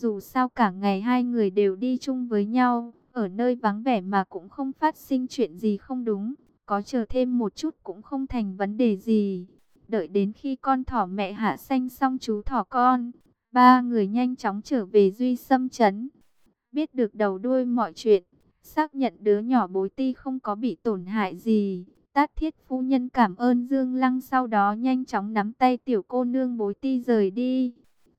Dù sao cả ngày hai người đều đi chung với nhau, ở nơi vắng vẻ mà cũng không phát sinh chuyện gì không đúng, có chờ thêm một chút cũng không thành vấn đề gì. Đợi đến khi con thỏ mẹ hạ xanh xong chú thỏ con, ba người nhanh chóng trở về Duy Sâm Trấn. Biết được đầu đuôi mọi chuyện, xác nhận đứa nhỏ bối ti không có bị tổn hại gì. Tát thiết phu nhân cảm ơn Dương Lăng sau đó nhanh chóng nắm tay tiểu cô nương bối ti rời đi.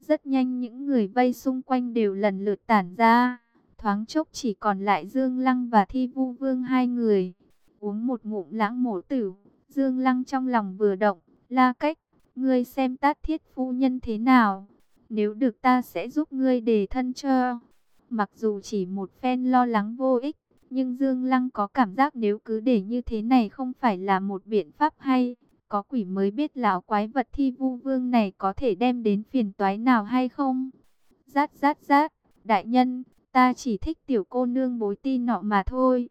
Rất nhanh những người vây xung quanh đều lần lượt tản ra. Thoáng chốc chỉ còn lại Dương Lăng và Thi Vu Vương hai người. Uống một ngụm lãng mổ tử, Dương Lăng trong lòng vừa động, la cách, ngươi xem tát thiết phu nhân thế nào. Nếu được ta sẽ giúp ngươi đề thân cho. Mặc dù chỉ một phen lo lắng vô ích, nhưng Dương Lăng có cảm giác nếu cứ để như thế này không phải là một biện pháp hay. Có quỷ mới biết lão quái vật thi vu vương này có thể đem đến phiền toái nào hay không. Rát rát rát, đại nhân, ta chỉ thích tiểu cô nương bối ti nọ mà thôi.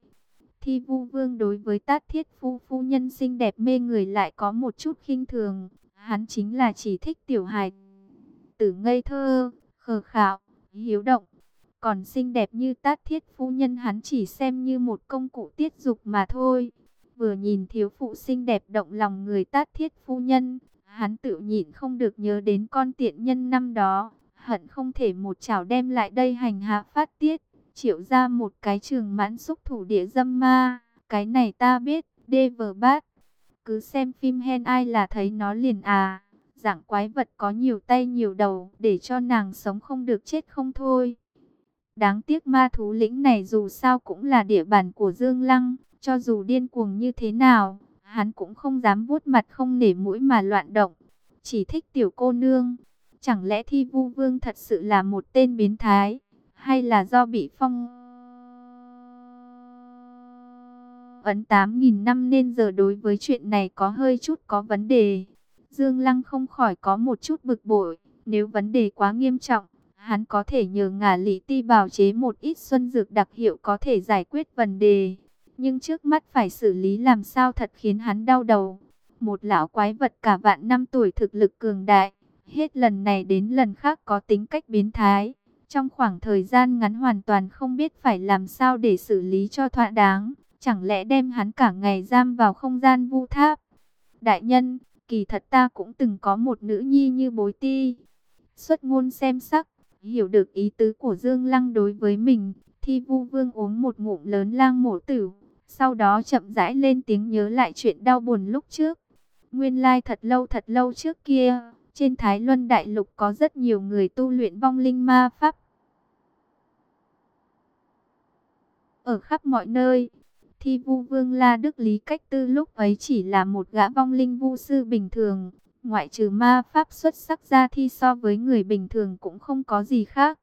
Thi vu vương đối với tát thiết phu phu nhân xinh đẹp mê người lại có một chút khinh thường. Hắn chính là chỉ thích tiểu hài tử ngây thơ, khờ khạo, hiếu động. Còn xinh đẹp như tát thiết phu nhân hắn chỉ xem như một công cụ tiết dục mà thôi. Vừa nhìn thiếu phụ xinh đẹp động lòng người tát thiết phu nhân, hắn tự nhịn không được nhớ đến con tiện nhân năm đó. Hận không thể một chảo đem lại đây hành hạ phát tiết, triệu ra một cái trường mãn xúc thủ địa dâm ma. Cái này ta biết, đê vờ bát. Cứ xem phim hen ai là thấy nó liền à. Dạng quái vật có nhiều tay nhiều đầu, để cho nàng sống không được chết không thôi. Đáng tiếc ma thú lĩnh này dù sao cũng là địa bàn của Dương Lăng, cho dù điên cuồng như thế nào, hắn cũng không dám vuốt mặt không nể mũi mà loạn động. Chỉ thích tiểu cô nương. Chẳng lẽ thi vu vương thật sự là một tên biến thái? Hay là do bị phong... Ấn 8.000 năm nên giờ đối với chuyện này có hơi chút có vấn đề. Dương Lăng không khỏi có một chút bực bội. Nếu vấn đề quá nghiêm trọng, hắn có thể nhờ ngả lý ti bào chế một ít xuân dược đặc hiệu có thể giải quyết vấn đề. Nhưng trước mắt phải xử lý làm sao thật khiến hắn đau đầu. Một lão quái vật cả vạn năm tuổi thực lực cường đại. Hết lần này đến lần khác có tính cách biến thái. Trong khoảng thời gian ngắn hoàn toàn không biết phải làm sao để xử lý cho thỏa đáng. Chẳng lẽ đem hắn cả ngày giam vào không gian vu tháp. Đại nhân, kỳ thật ta cũng từng có một nữ nhi như bối ti. Xuất ngôn xem sắc, hiểu được ý tứ của Dương Lăng đối với mình. Thi vu vương uống một ngụm lớn lang mổ tử. Sau đó chậm rãi lên tiếng nhớ lại chuyện đau buồn lúc trước. Nguyên lai thật lâu thật lâu trước kia, trên Thái Luân Đại Lục có rất nhiều người tu luyện vong linh ma pháp. Ở khắp mọi nơi, thi vu vương La Đức Lý Cách Tư lúc ấy chỉ là một gã vong linh vu sư bình thường. Ngoại trừ ma pháp xuất sắc ra thi so với người bình thường cũng không có gì khác.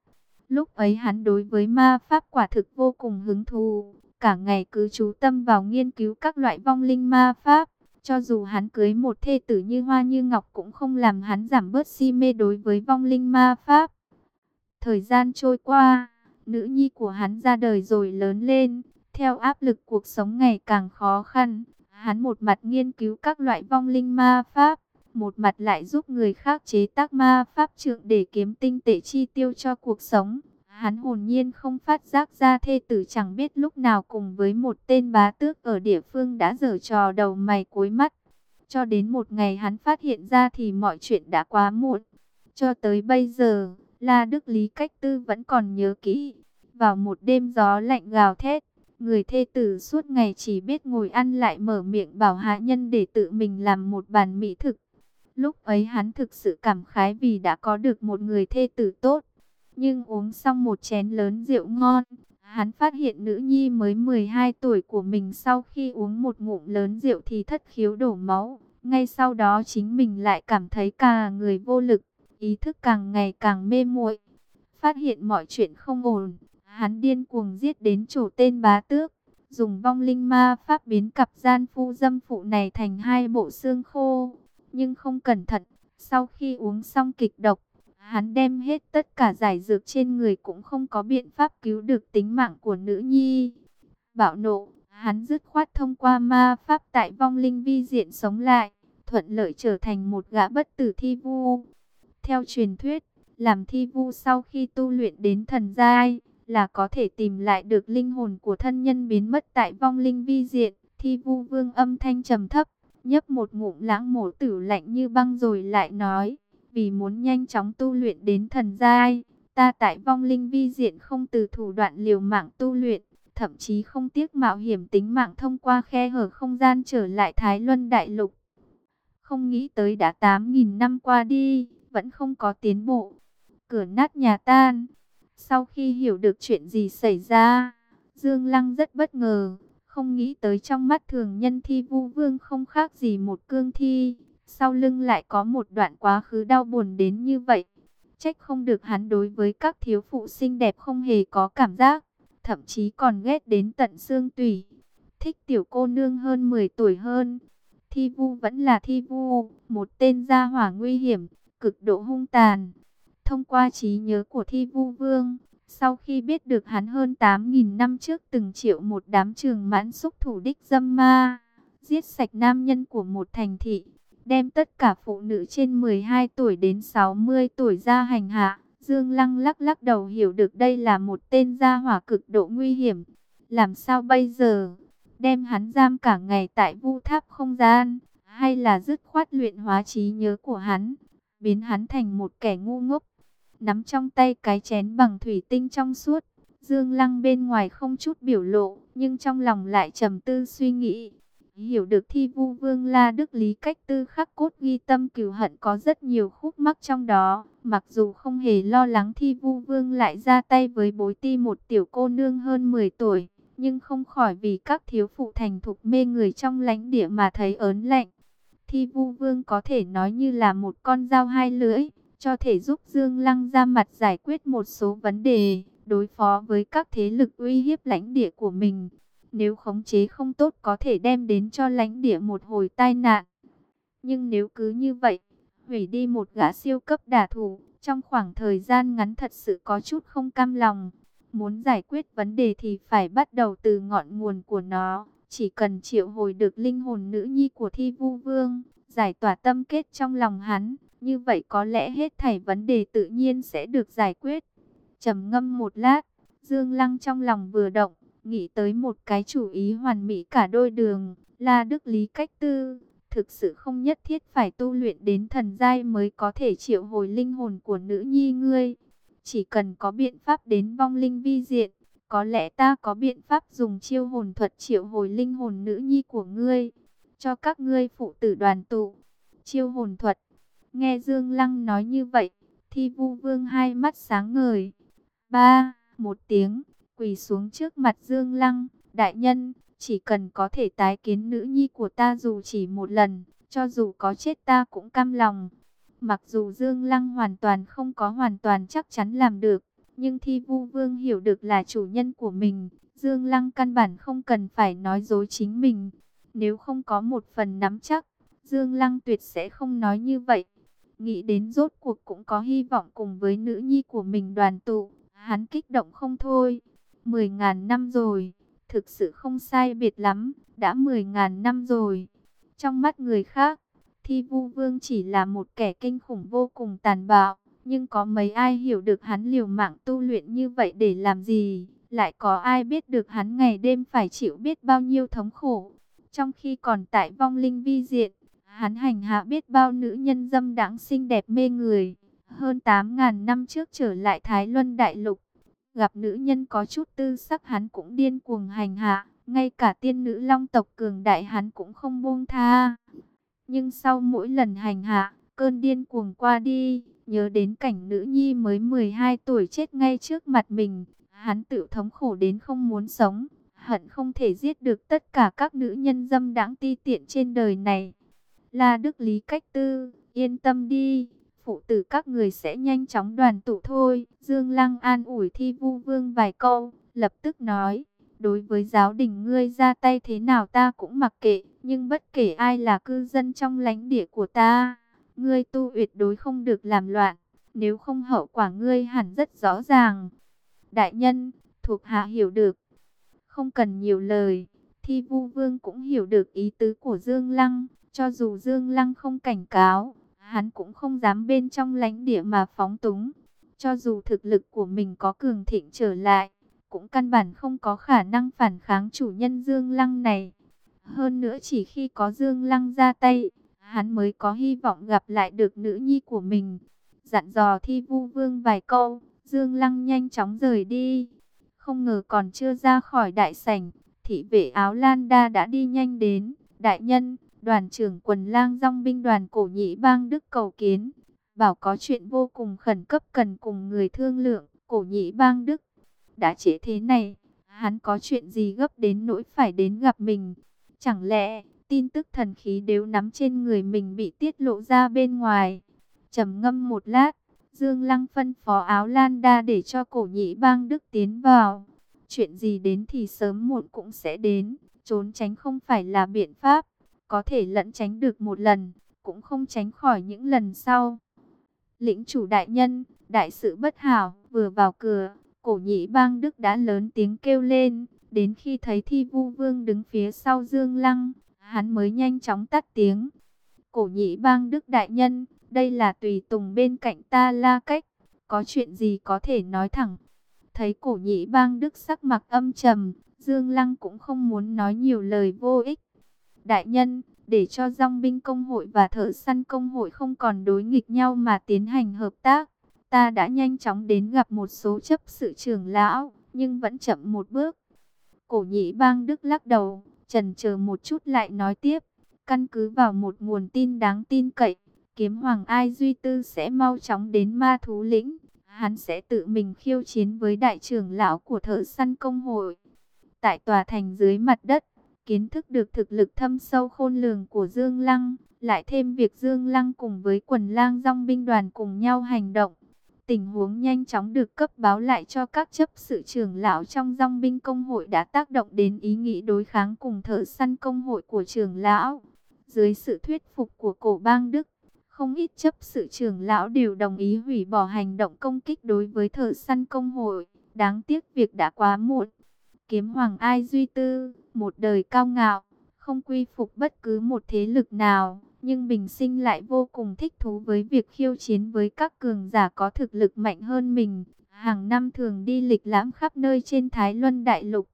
Lúc ấy hắn đối với ma pháp quả thực vô cùng hứng thú cả ngày cứ chú tâm vào nghiên cứu các loại vong linh ma pháp. Cho dù hắn cưới một thê tử như hoa như ngọc cũng không làm hắn giảm bớt si mê đối với vong linh ma pháp. Thời gian trôi qua, nữ nhi của hắn ra đời rồi lớn lên, theo áp lực cuộc sống ngày càng khó khăn. Hắn một mặt nghiên cứu các loại vong linh ma pháp, một mặt lại giúp người khác chế tác ma pháp trượng để kiếm tinh tệ chi tiêu cho cuộc sống. Hắn hồn nhiên không phát giác ra thê tử chẳng biết lúc nào cùng với một tên bá tước ở địa phương đã dở trò đầu mày cuối mắt. Cho đến một ngày hắn phát hiện ra thì mọi chuyện đã quá muộn. Cho tới bây giờ, La Đức Lý Cách Tư vẫn còn nhớ kỹ. Vào một đêm gió lạnh gào thét, người thê tử suốt ngày chỉ biết ngồi ăn lại mở miệng bảo hạ nhân để tự mình làm một bàn mỹ thực. Lúc ấy hắn thực sự cảm khái vì đã có được một người thê tử tốt. Nhưng uống xong một chén lớn rượu ngon, hắn phát hiện nữ nhi mới 12 tuổi của mình sau khi uống một ngụm lớn rượu thì thất khiếu đổ máu. Ngay sau đó chính mình lại cảm thấy cả người vô lực, ý thức càng ngày càng mê muội. Phát hiện mọi chuyện không ổn, hắn điên cuồng giết đến chỗ tên bá tước, dùng vong linh ma pháp biến cặp gian phu dâm phụ này thành hai bộ xương khô. Nhưng không cẩn thận, sau khi uống xong kịch độc, Hắn đem hết tất cả giải dược trên người cũng không có biện pháp cứu được tính mạng của nữ nhi. Bạo nộ, hắn dứt khoát thông qua ma pháp tại vong linh vi diện sống lại, thuận lợi trở thành một gã bất tử thi vu. Theo truyền thuyết, làm thi vu sau khi tu luyện đến thần giai, là có thể tìm lại được linh hồn của thân nhân biến mất tại vong linh vi diện. Thi vu vương âm thanh trầm thấp, nhấp một ngụm lãng mổ tử lạnh như băng rồi lại nói, vì muốn nhanh chóng tu luyện đến thần giai, ta tại vong linh vi diện không từ thủ đoạn liều mạng tu luyện, thậm chí không tiếc mạo hiểm tính mạng thông qua khe hở không gian trở lại Thái Luân Đại Lục. Không nghĩ tới đã 8.000 năm qua đi, vẫn không có tiến bộ. Cửa nát nhà tan. Sau khi hiểu được chuyện gì xảy ra, Dương Lăng rất bất ngờ. Không nghĩ tới trong mắt thường nhân thi vu vương không khác gì một cương thi. Sau lưng lại có một đoạn quá khứ đau buồn đến như vậy. Trách không được hắn đối với các thiếu phụ xinh đẹp không hề có cảm giác. Thậm chí còn ghét đến tận xương tủy. Thích tiểu cô nương hơn 10 tuổi hơn. Thi vu vẫn là thi vu, một tên gia hỏa nguy hiểm, cực độ hung tàn. Thông qua trí nhớ của thi vu vương, sau khi biết được hắn hơn 8.000 năm trước từng triệu một đám trường mãn xúc thủ đích dâm ma, giết sạch nam nhân của một thành thị, đem tất cả phụ nữ trên 12 tuổi đến 60 tuổi ra hành hạ. Dương Lăng lắc lắc đầu hiểu được đây là một tên gia hỏa cực độ nguy hiểm. Làm sao bây giờ? Đem hắn giam cả ngày tại vu tháp không gian, hay là dứt khoát luyện hóa trí nhớ của hắn, biến hắn thành một kẻ ngu ngốc nắm trong tay cái chén bằng thủy tinh trong suốt. Dương Lăng bên ngoài không chút biểu lộ, nhưng trong lòng lại trầm tư suy nghĩ. Hiểu được thi vu vương La Đức Lý cách tư khắc cốt ghi tâm cửu hận có rất nhiều khúc mắc trong đó. Mặc dù không hề lo lắng thi vu vương lại ra tay với bối ti một tiểu cô nương hơn 10 tuổi. Nhưng không khỏi vì các thiếu phụ thành thục mê người trong lãnh địa mà thấy ớn lạnh. Thi vu vương có thể nói như là một con dao hai lưỡi cho thể giúp Dương Lăng ra mặt giải quyết một số vấn đề, đối phó với các thế lực uy hiếp lãnh địa của mình. Nếu khống chế không tốt có thể đem đến cho lãnh địa một hồi tai nạn. Nhưng nếu cứ như vậy, hủy đi một gã siêu cấp đả thủ, trong khoảng thời gian ngắn thật sự có chút không cam lòng. Muốn giải quyết vấn đề thì phải bắt đầu từ ngọn nguồn của nó. Chỉ cần triệu hồi được linh hồn nữ nhi của thi vu vương, giải tỏa tâm kết trong lòng hắn, như vậy có lẽ hết thảy vấn đề tự nhiên sẽ được giải quyết. trầm ngâm một lát, Dương Lăng trong lòng vừa động, nghĩ tới một cái chủ ý hoàn mỹ cả đôi đường, là đức lý cách tư. Thực sự không nhất thiết phải tu luyện đến thần giai mới có thể triệu hồi linh hồn của nữ nhi ngươi. Chỉ cần có biện pháp đến vong linh vi diện, có lẽ ta có biện pháp dùng chiêu hồn thuật triệu hồi linh hồn nữ nhi của ngươi, cho các ngươi phụ tử đoàn tụ. Chiêu hồn thuật Nghe Dương Lăng nói như vậy, thi vu vương hai mắt sáng ngời. Ba, một tiếng, quỳ xuống trước mặt Dương Lăng. Đại nhân, chỉ cần có thể tái kiến nữ nhi của ta dù chỉ một lần, cho dù có chết ta cũng cam lòng. Mặc dù Dương Lăng hoàn toàn không có hoàn toàn chắc chắn làm được, nhưng Thi Vu Vương hiểu được là chủ nhân của mình. Dương Lăng căn bản không cần phải nói dối chính mình. Nếu không có một phần nắm chắc, Dương Lăng tuyệt sẽ không nói như vậy. Nghĩ đến rốt cuộc cũng có hy vọng cùng với nữ nhi của mình đoàn tụ. Hắn kích động không thôi. Mười ngàn năm rồi. Thực sự không sai biệt lắm. Đã mười ngàn năm rồi. Trong mắt người khác, Thi Vu Vương chỉ là một kẻ kinh khủng vô cùng tàn bạo. Nhưng có mấy ai hiểu được hắn liều mạng tu luyện như vậy để làm gì? Lại có ai biết được hắn ngày đêm phải chịu biết bao nhiêu thống khổ? Trong khi còn tại vong linh vi diện, Hắn hành hạ biết bao nữ nhân dâm đáng xinh đẹp mê người. Hơn 8.000 năm trước trở lại Thái Luân Đại Lục. Gặp nữ nhân có chút tư sắc hắn cũng điên cuồng hành hạ. Ngay cả tiên nữ long tộc cường đại hắn cũng không buông tha. Nhưng sau mỗi lần hành hạ, cơn điên cuồng qua đi, nhớ đến cảnh nữ nhi mới 12 tuổi chết ngay trước mặt mình, hắn tự thống khổ đến không muốn sống, hận không thể giết được tất cả các nữ nhân dâm đáng ti tiện trên đời này. La Đức Lý cách tư, yên tâm đi, phụ tử các người sẽ nhanh chóng đoàn tụ thôi. Dương Lăng an ủi thi vu vương vài câu, lập tức nói, đối với giáo đình ngươi ra tay thế nào ta cũng mặc kệ, nhưng bất kể ai là cư dân trong lãnh địa của ta, ngươi tu tuyệt đối không được làm loạn, nếu không hậu quả ngươi hẳn rất rõ ràng. Đại nhân, thuộc hạ hiểu được, không cần nhiều lời, thi vu vương cũng hiểu được ý tứ của Dương Lăng. Cho dù Dương Lăng không cảnh cáo, hắn cũng không dám bên trong lãnh địa mà phóng túng. Cho dù thực lực của mình có cường thịnh trở lại, cũng căn bản không có khả năng phản kháng chủ nhân Dương Lăng này. Hơn nữa chỉ khi có Dương Lăng ra tay, hắn mới có hy vọng gặp lại được nữ nhi của mình. Dặn dò thi vu vương vài câu, Dương Lăng nhanh chóng rời đi. Không ngờ còn chưa ra khỏi đại sảnh, thị vệ áo lan đa đã đi nhanh đến. Đại nhân, đoàn trưởng quần lang dòng binh đoàn cổ nhị bang Đức cầu kiến. Bảo có chuyện vô cùng khẩn cấp cần cùng người thương lượng, cổ nhị bang Đức. Đã trễ thế này, hắn có chuyện gì gấp đến nỗi phải đến gặp mình. Chẳng lẽ tin tức thần khí đều nắm trên người mình bị tiết lộ ra bên ngoài? trầm ngâm một lát, Dương Lăng phân phó áo Lan Đa để cho cổ nhị bang Đức tiến vào. Chuyện gì đến thì sớm muộn cũng sẽ đến, trốn tránh không phải là biện pháp, có thể lẫn tránh được một lần, cũng không tránh khỏi những lần sau. Lĩnh chủ đại nhân, đại sự bất hảo, vừa vào cửa, cổ nhị bang Đức đã lớn tiếng kêu lên, đến khi thấy thi vu vương đứng phía sau Dương Lăng, hắn mới nhanh chóng tắt tiếng. Cổ nhị bang Đức đại nhân, đây là tùy tùng bên cạnh ta la cách, có chuyện gì có thể nói thẳng. Thấy cổ nhị bang Đức sắc mặt âm trầm, Dương Lăng cũng không muốn nói nhiều lời vô ích. Đại nhân, để cho dòng binh công hội và thợ săn công hội không còn đối nghịch nhau mà tiến hành hợp tác. Ta đã nhanh chóng đến gặp một số chấp sự trưởng lão, nhưng vẫn chậm một bước. Cổ nhĩ bang Đức lắc đầu, trần chờ một chút lại nói tiếp. Căn cứ vào một nguồn tin đáng tin cậy, kiếm hoàng ai duy tư sẽ mau chóng đến ma thú lĩnh. Hắn sẽ tự mình khiêu chiến với đại trưởng lão của thợ săn công hội. Tại tòa thành dưới mặt đất, kiến thức được thực lực thâm sâu khôn lường của Dương Lăng, lại thêm việc Dương Lăng cùng với quần lang dòng binh đoàn cùng nhau hành động. Tình huống nhanh chóng được cấp báo lại cho các chấp sự trưởng lão trong dòng binh công hội đã tác động đến ý nghĩ đối kháng cùng thợ săn công hội của trưởng lão. Dưới sự thuyết phục của cổ bang Đức, không ít chấp sự trưởng lão đều đồng ý hủy bỏ hành động công kích đối với thợ săn công hội. Đáng tiếc việc đã quá muộn. Kiếm Hoàng Ai Duy Tư, một đời cao ngạo, không quy phục bất cứ một thế lực nào, nhưng bình sinh lại vô cùng thích thú với việc khiêu chiến với các cường giả có thực lực mạnh hơn mình. Hàng năm thường đi lịch lãm khắp nơi trên Thái Luân Đại Lục.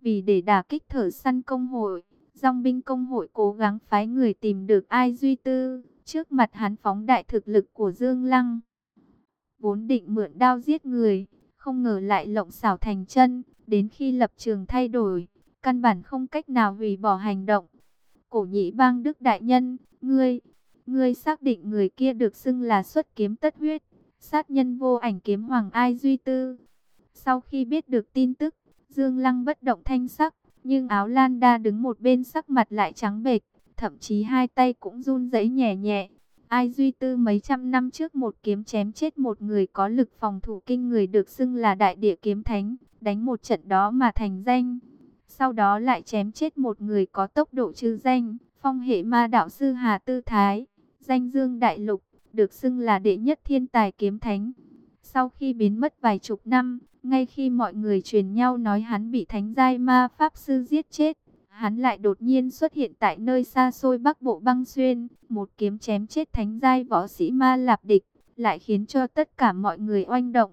Vì để đả kích thở săn công hội, dòng binh công hội cố gắng phái người tìm được ai duy tư, trước mặt hắn phóng đại thực lực của Dương Lăng. Vốn định mượn đao giết người, không ngờ lại lộng xảo thành chân, đến khi lập trường thay đổi, căn bản không cách nào hủy bỏ hành động. Cổ nhị bang Đức Đại Nhân, ngươi, ngươi xác định người kia được xưng là xuất kiếm tất huyết, sát nhân vô ảnh kiếm hoàng ai duy tư. Sau khi biết được tin tức, Dương Lăng bất động thanh sắc, nhưng áo lan đa đứng một bên sắc mặt lại trắng bệch, thậm chí hai tay cũng run rẩy nhẹ nhẹ. Ai duy tư mấy trăm năm trước một kiếm chém chết một người có lực phòng thủ kinh người được xưng là đại địa kiếm thánh, đánh một trận đó mà thành danh. Sau đó lại chém chết một người có tốc độ chư danh, phong hệ ma đạo sư Hà Tư Thái, danh dương đại lục, được xưng là đệ nhất thiên tài kiếm thánh. Sau khi biến mất vài chục năm, ngay khi mọi người truyền nhau nói hắn bị thánh giai ma pháp sư giết chết, hắn lại đột nhiên xuất hiện tại nơi xa xôi bắc bộ băng xuyên, một kiếm chém chết thánh giai võ sĩ ma lạp địch, lại khiến cho tất cả mọi người oanh động.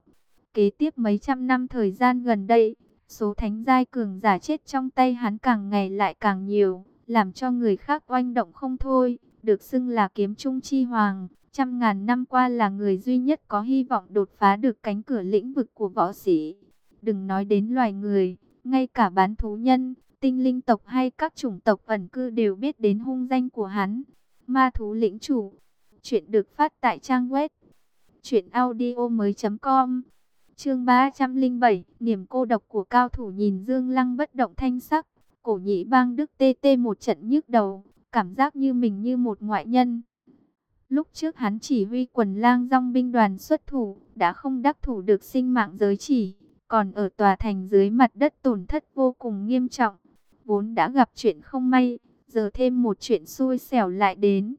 Kế tiếp mấy trăm năm thời gian gần đây, số thánh giai cường giả chết trong tay hắn càng ngày lại càng nhiều, làm cho người khác oanh động không thôi, được xưng là kiếm trung chi hoàng. Trăm ngàn năm qua là người duy nhất có hy vọng đột phá được cánh cửa lĩnh vực của võ sĩ. Đừng nói đến loài người, ngay cả bán thú nhân, tinh linh tộc hay các chủng tộc ẩn cư đều biết đến hung danh của hắn. Ma thú lĩnh chủ. Chuyện được phát tại trang web. Chuyện audio mới.com Chương 307, niềm cô độc của cao thủ nhìn Dương Lăng bất động thanh sắc, cổ nhĩ bang Đức tê tê một trận nhức đầu, cảm giác như mình như một ngoại nhân. Lúc trước hắn chỉ huy quần lang dòng binh đoàn xuất thủ, đã không đắc thủ được sinh mạng giới chỉ, còn ở tòa thành dưới mặt đất tổn thất vô cùng nghiêm trọng. Vốn đã gặp chuyện không may, giờ thêm một chuyện xui xẻo lại đến.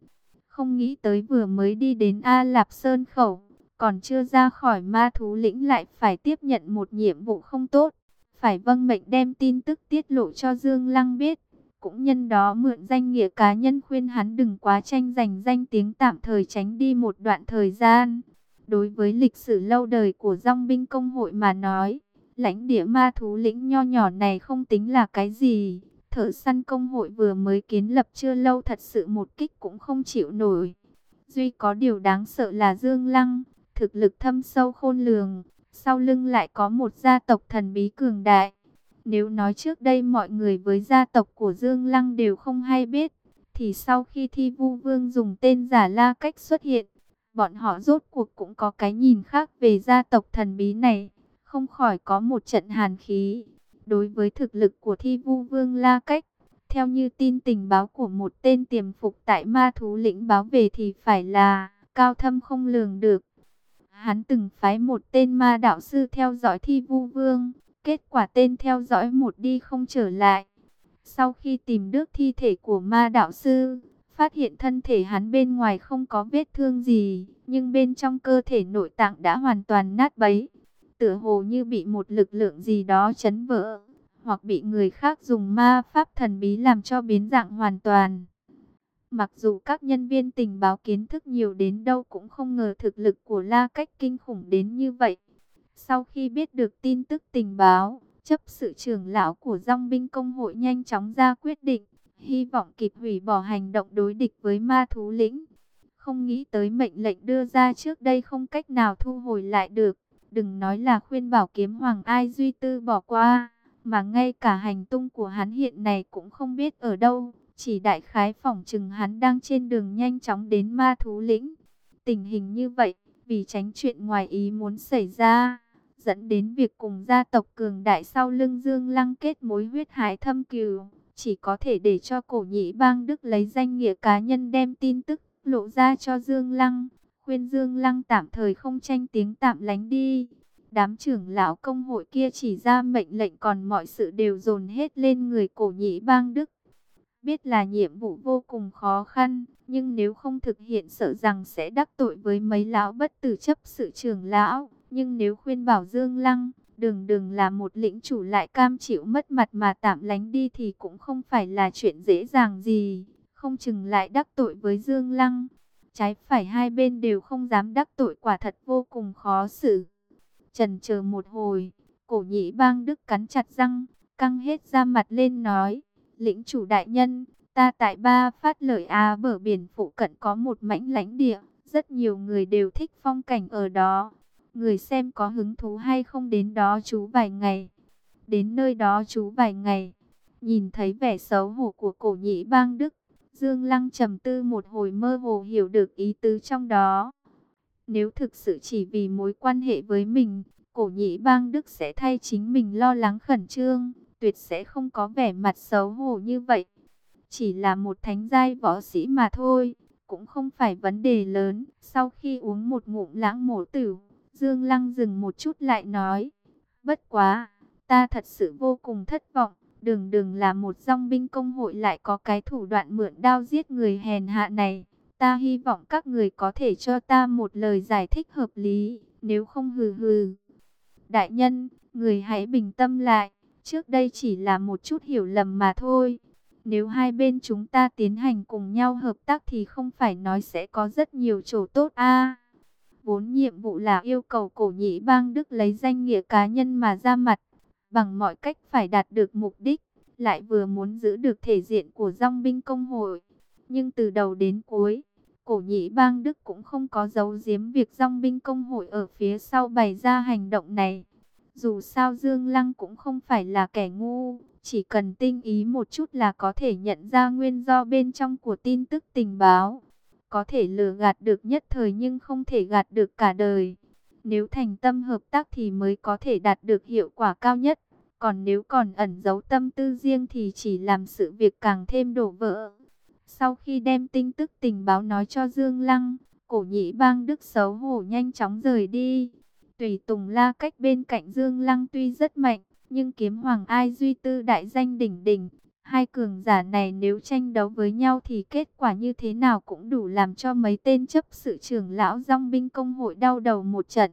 Không nghĩ tới vừa mới đi đến A Lạp Sơn Khẩu, còn chưa ra khỏi ma thú lĩnh lại phải tiếp nhận một nhiệm vụ không tốt. Phải vâng mệnh đem tin tức tiết lộ cho Dương Lăng biết. Cũng nhân đó mượn danh nghĩa cá nhân khuyên hắn đừng quá tranh giành danh tiếng tạm thời tránh đi một đoạn thời gian. Đối với lịch sử lâu đời của dòng binh công hội mà nói, lãnh địa ma thú lĩnh nho nhỏ này không tính là cái gì. Thợ săn công hội vừa mới kiến lập chưa lâu thật sự một kích cũng không chịu nổi. Duy có điều đáng sợ là Dương Lăng, thực lực thâm sâu khôn lường, sau lưng lại có một gia tộc thần bí cường đại. Nếu nói trước đây mọi người với gia tộc của Dương Lăng đều không hay biết, thì sau khi thi vu vương dùng tên giả la cách xuất hiện, bọn họ rốt cuộc cũng có cái nhìn khác về gia tộc thần bí này, không khỏi có một trận hàn khí. Đối với thực lực của thi vu vương la cách, theo như tin tình báo của một tên tiềm phục tại ma thú lĩnh báo về thì phải là cao thâm không lường được. Hắn từng phái một tên ma đạo sư theo dõi thi vu vương, kết quả tên theo dõi một đi không trở lại. Sau khi tìm được thi thể của ma đạo sư, phát hiện thân thể hắn bên ngoài không có vết thương gì, nhưng bên trong cơ thể nội tạng đã hoàn toàn nát bấy. Tựa hồ như bị một lực lượng gì đó chấn vỡ, hoặc bị người khác dùng ma pháp thần bí làm cho biến dạng hoàn toàn. Mặc dù các nhân viên tình báo kiến thức nhiều đến đâu cũng không ngờ thực lực của La Cách kinh khủng đến như vậy. Sau khi biết được tin tức tình báo, chấp sự trưởng lão của dòng binh công hội nhanh chóng ra quyết định, hy vọng kịp hủy bỏ hành động đối địch với ma thú lĩnh. Không nghĩ tới mệnh lệnh đưa ra trước đây không cách nào thu hồi lại được, đừng nói là khuyên bảo kiếm hoàng ai duy tư bỏ qua, mà ngay cả hành tung của hắn hiện này cũng không biết ở đâu, chỉ đại khái phỏng chừng hắn đang trên đường nhanh chóng đến ma thú lĩnh. Tình hình như vậy, vì tránh chuyện ngoài ý muốn xảy ra, dẫn đến việc cùng gia tộc cường đại sau lưng Dương Lăng kết mối huyết hải thâm cừu, chỉ có thể để cho cổ nhị bang Đức lấy danh nghĩa cá nhân đem tin tức lộ ra cho Dương Lăng, khuyên Dương Lăng tạm thời không tranh tiếng tạm lánh đi. Đám trưởng lão công hội kia chỉ ra mệnh lệnh còn mọi sự đều dồn hết lên người cổ nhị bang Đức. Biết là nhiệm vụ vô cùng khó khăn, nhưng nếu không thực hiện sợ rằng sẽ đắc tội với mấy lão bất tử chấp sự trưởng lão. Nhưng nếu khuyên bảo Dương Lăng, đừng đừng là một lĩnh chủ lại cam chịu mất mặt mà tạm lánh đi thì cũng không phải là chuyện dễ dàng gì. Không chừng lại đắc tội với Dương Lăng. Trái phải hai bên đều không dám đắc tội quả thật vô cùng khó xử. Trần chờ một hồi, cổ nhĩ bang Đức cắn chặt răng, căng hết ra mặt lên nói. Lĩnh chủ đại nhân, ta tại ba phát lợi Á bờ biển phụ cận có một mảnh lãnh địa. Rất nhiều người đều thích phong cảnh ở đó Người xem có hứng thú hay không đến đó chú vài ngày. Đến nơi đó chú vài ngày. Nhìn thấy vẻ xấu hổ của cổ nhĩ bang Đức. Dương Lăng trầm tư một hồi mơ hồ hiểu được ý tứ trong đó. Nếu thực sự chỉ vì mối quan hệ với mình, cổ nhĩ bang Đức sẽ thay chính mình lo lắng khẩn trương, tuyệt sẽ không có vẻ mặt xấu hổ như vậy. Chỉ là một thánh giai võ sĩ mà thôi, cũng không phải vấn đề lớn. Sau khi uống một ngụm lãng mổ tử, Dương Lăng dừng một chút lại nói, bất quá, ta thật sự vô cùng thất vọng, đừng đừng là một dòng binh công hội lại có cái thủ đoạn mượn đao giết người hèn hạ này. Ta hy vọng các người có thể cho ta một lời giải thích hợp lý, nếu không hừ hừ. Đại nhân, người hãy bình tâm lại, trước đây chỉ là một chút hiểu lầm mà thôi. Nếu hai bên chúng ta tiến hành cùng nhau hợp tác thì không phải nói sẽ có rất nhiều chỗ tốt a. Vốn nhiệm vụ là yêu cầu cổ nhĩ bang Đức lấy danh nghĩa cá nhân mà ra mặt, bằng mọi cách phải đạt được mục đích, lại vừa muốn giữ được thể diện của dòng binh công hội. Nhưng từ đầu đến cuối, cổ nhĩ bang Đức cũng không có giấu giếm việc dòng binh công hội ở phía sau bày ra hành động này. Dù sao Dương Lăng cũng không phải là kẻ ngu, chỉ cần tinh ý một chút là có thể nhận ra nguyên do bên trong của tin tức tình báo có thể lừa gạt được nhất thời nhưng không thể gạt được cả đời. Nếu thành tâm hợp tác thì mới có thể đạt được hiệu quả cao nhất. Còn nếu còn ẩn giấu tâm tư riêng thì chỉ làm sự việc càng thêm đổ vỡ. Sau khi đem tin tức tình báo nói cho Dương Lăng, cổ nhĩ bang Đức xấu hổ nhanh chóng rời đi. Tùy Tùng La cách bên cạnh Dương Lăng tuy rất mạnh, nhưng kiếm hoàng ai duy tư đại danh đỉnh đỉnh, Hai cường giả này nếu tranh đấu với nhau thì kết quả như thế nào cũng đủ làm cho mấy tên chấp sự trưởng lão dòng binh công hội đau đầu một trận.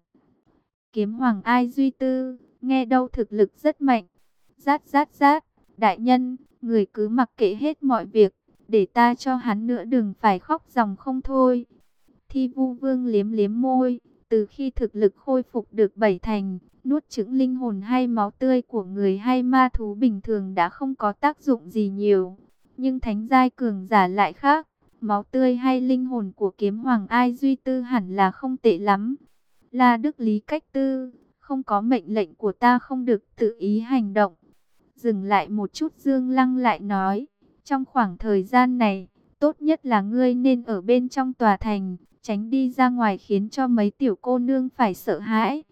Kiếm hoàng ai duy tư, nghe đâu thực lực rất mạnh. Rát rát rát, đại nhân, người cứ mặc kệ hết mọi việc, để ta cho hắn nữa đừng phải khóc dòng không thôi. Thi vu vương liếm liếm môi, từ khi thực lực khôi phục được bảy thành, nuốt chửng linh hồn hay máu tươi của người hay ma thú bình thường đã không có tác dụng gì nhiều. Nhưng thánh giai cường giả lại khác, máu tươi hay linh hồn của kiếm hoàng ai duy tư hẳn là không tệ lắm. là Đức Lý cách tư, không có mệnh lệnh của ta không được tự ý hành động. Dừng lại một chút Dương Lăng lại nói, trong khoảng thời gian này, tốt nhất là ngươi nên ở bên trong tòa thành, tránh đi ra ngoài khiến cho mấy tiểu cô nương phải sợ hãi.